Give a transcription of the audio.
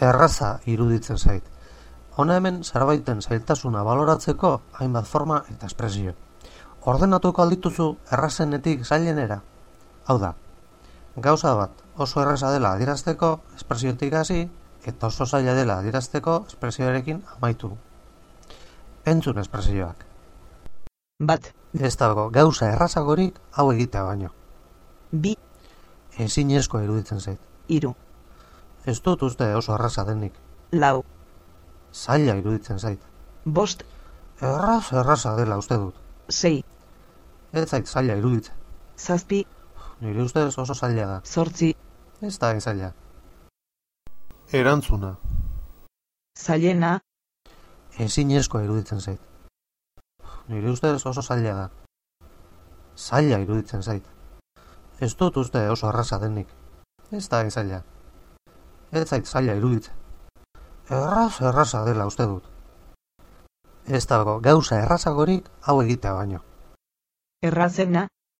erraza iruditzen zait. Hona hemen zerbaiten zailtasuna baloratzeko hainbat forma eta espresio. Ordenatuko aldituzu errazenetik zailenera? Hau da, gauza bat oso erraza dela adierazteko espresiotik hasi eta oso zaila dela adierazteko espresioarekin amaitu. Entzun espresioak. Bat, Ez dago gauza errazagorik hau egitea baino. bi, Ezinezko iruditzen zait. hiru, Ez dut uste oso erraza denik. lau, Zaila iruditzen zait. bost, Erraz erraza dela uste dut. sei, Ez zait zaila iruditzen. zazpi, Nire ustez oso zaila da. zortzi, Ez da zaila. Erantzuna. zailena, Ezinezko iruditzen zait. Nire ustez oso zaila da. Zaila iruditzen zait. Ez dut uste oso erraza denik. Ez da zaila. Ez zait zaila iruditzen. Erraz erraza dela uste dut. Ez dago gauza errazagorik hau egitea baino. errazena,